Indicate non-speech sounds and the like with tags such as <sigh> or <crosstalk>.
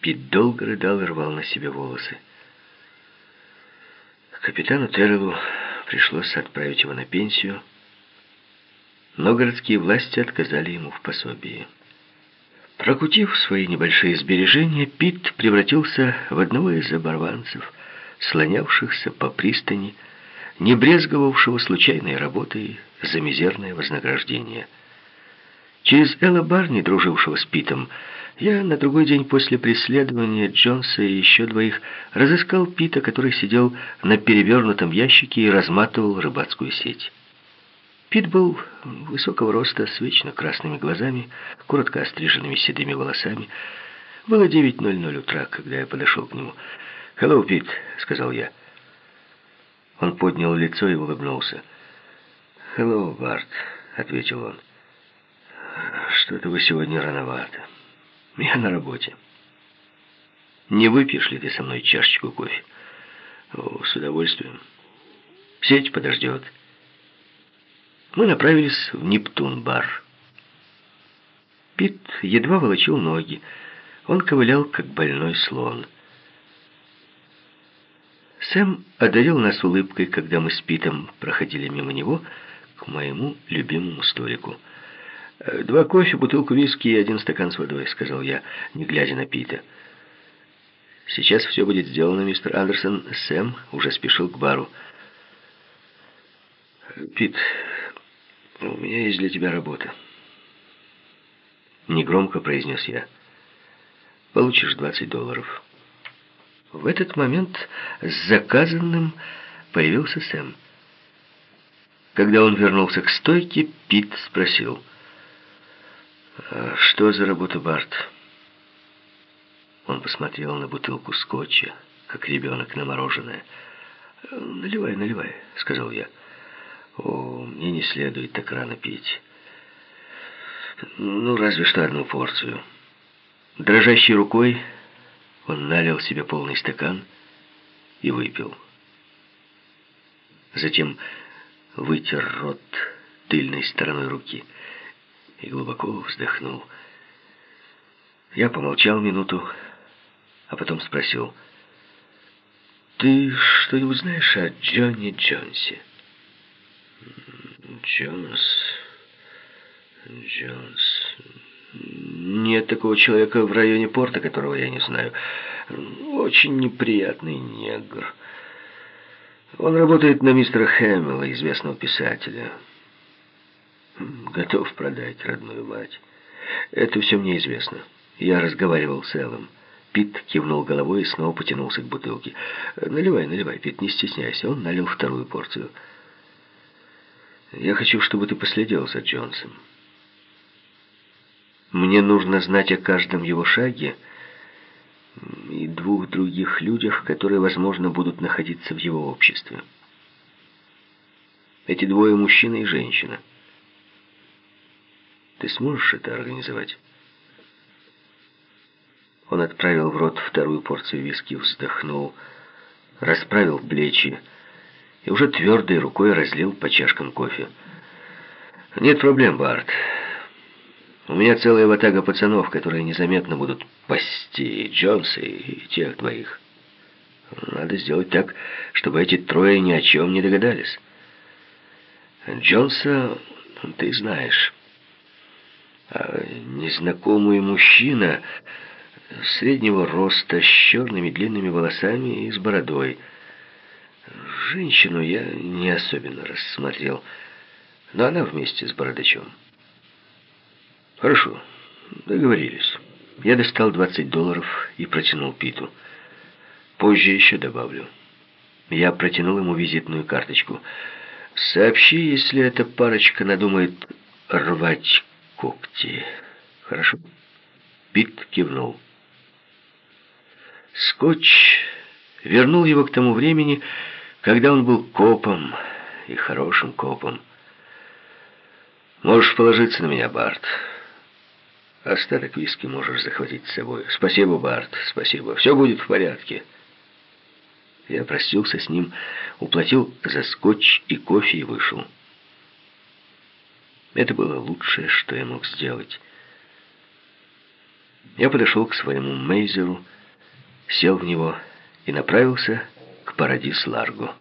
Пит долго рыдал и рвал на себе волосы. Капитану Террелу пришлось отправить его на пенсию, но городские власти отказали ему в пособии. Прокутив свои небольшие сбережения, Пит превратился в одного из оборванцев, слонявшихся по пристани, не брезговавшего случайной работой за мизерное вознаграждение. Через Элла Барни, дружившего с Питом, я на другой день после преследования Джонса и еще двоих разыскал Пита, который сидел на перевернутом ящике и разматывал рыбацкую сеть. Пит был высокого роста, с вечно красными глазами, коротко остриженными седыми волосами. Было 9.00 утра, когда я подошел к нему. «Hello, Пит», — сказал я. Он поднял лицо и улыбнулся. «Hello, Барт», — ответил он. «Что-то вы сегодня рановато. Я на работе. Не выпьешь ли ты со мной чашечку кофе?» «О, с удовольствием. Сеть подождет» мы направились в Нептун-бар. Пит едва волочил ноги. Он ковылял, как больной слон. Сэм одарил нас улыбкой, когда мы с Питом проходили мимо него к моему любимому столику. «Два кофе, бутылку виски и один стакан с водой», — сказал я, не глядя на Пита. «Сейчас все будет сделано, мистер Андерсон». Сэм уже спешил к бару. «Пит, «У меня есть для тебя работа». Негромко произнес я. «Получишь 20 долларов». В этот момент с заказанным появился Сэм. Когда он вернулся к стойке, Пит спросил. «А что за работа, Барт?» Он посмотрел на бутылку скотча, как ребенок на мороженое. «Наливай, наливай», — сказал я. О, мне не следует так рано пить. Ну, разве что одну порцию. Дрожащей рукой он налил себе полный стакан и выпил. Затем вытер рот тыльной стороной руки и глубоко вздохнул. Я помолчал минуту, а потом спросил, «Ты что-нибудь знаешь о Джонни Джонсе?» Джонс... Джонс... Нет такого человека в районе порта, которого я не знаю. Очень неприятный негр. Он работает на мистера Хэмилла, известного писателя. <clears throat> Готов продать родную мать. Это все мне известно. Я разговаривал с Эллом. Пит кивнул головой и снова потянулся к бутылке. «Наливай, наливай, Пит, не стесняйся». Он налил вторую порцию. Я хочу, чтобы ты последил за Джонсом. Мне нужно знать о каждом его шаге и двух других людях, которые, возможно, будут находиться в его обществе. Эти двое мужчина и женщина. Ты сможешь это организовать? Он отправил в рот вторую порцию виски, вздохнул, расправил плечи, и уже твердой рукой разлил по чашкам кофе. «Нет проблем, Барт. У меня целая ватага пацанов, которые незаметно будут пасти Джонса и тех двоих. Надо сделать так, чтобы эти трое ни о чем не догадались. Джонса ты знаешь. А незнакомый мужчина среднего роста, с черными длинными волосами и с бородой – Женщину я не особенно рассмотрел, но она вместе с бородачом. Хорошо, договорились. Я достал 20 долларов и протянул Питу. Позже еще добавлю. Я протянул ему визитную карточку. Сообщи, если эта парочка надумает рвать когти. Хорошо? Пит кивнул. Скотч вернул его к тому времени, когда он был копом и хорошим копом. Можешь положиться на меня, Барт. Остаток виски можешь захватить с собой. Спасибо, Барт, спасибо. Все будет в порядке. Я простился с ним, уплатил за скотч и кофе и вышел. Это было лучшее, что я мог сделать. я подошел к своему Мейзеру, сел в него и направился к Парадис-Ларго.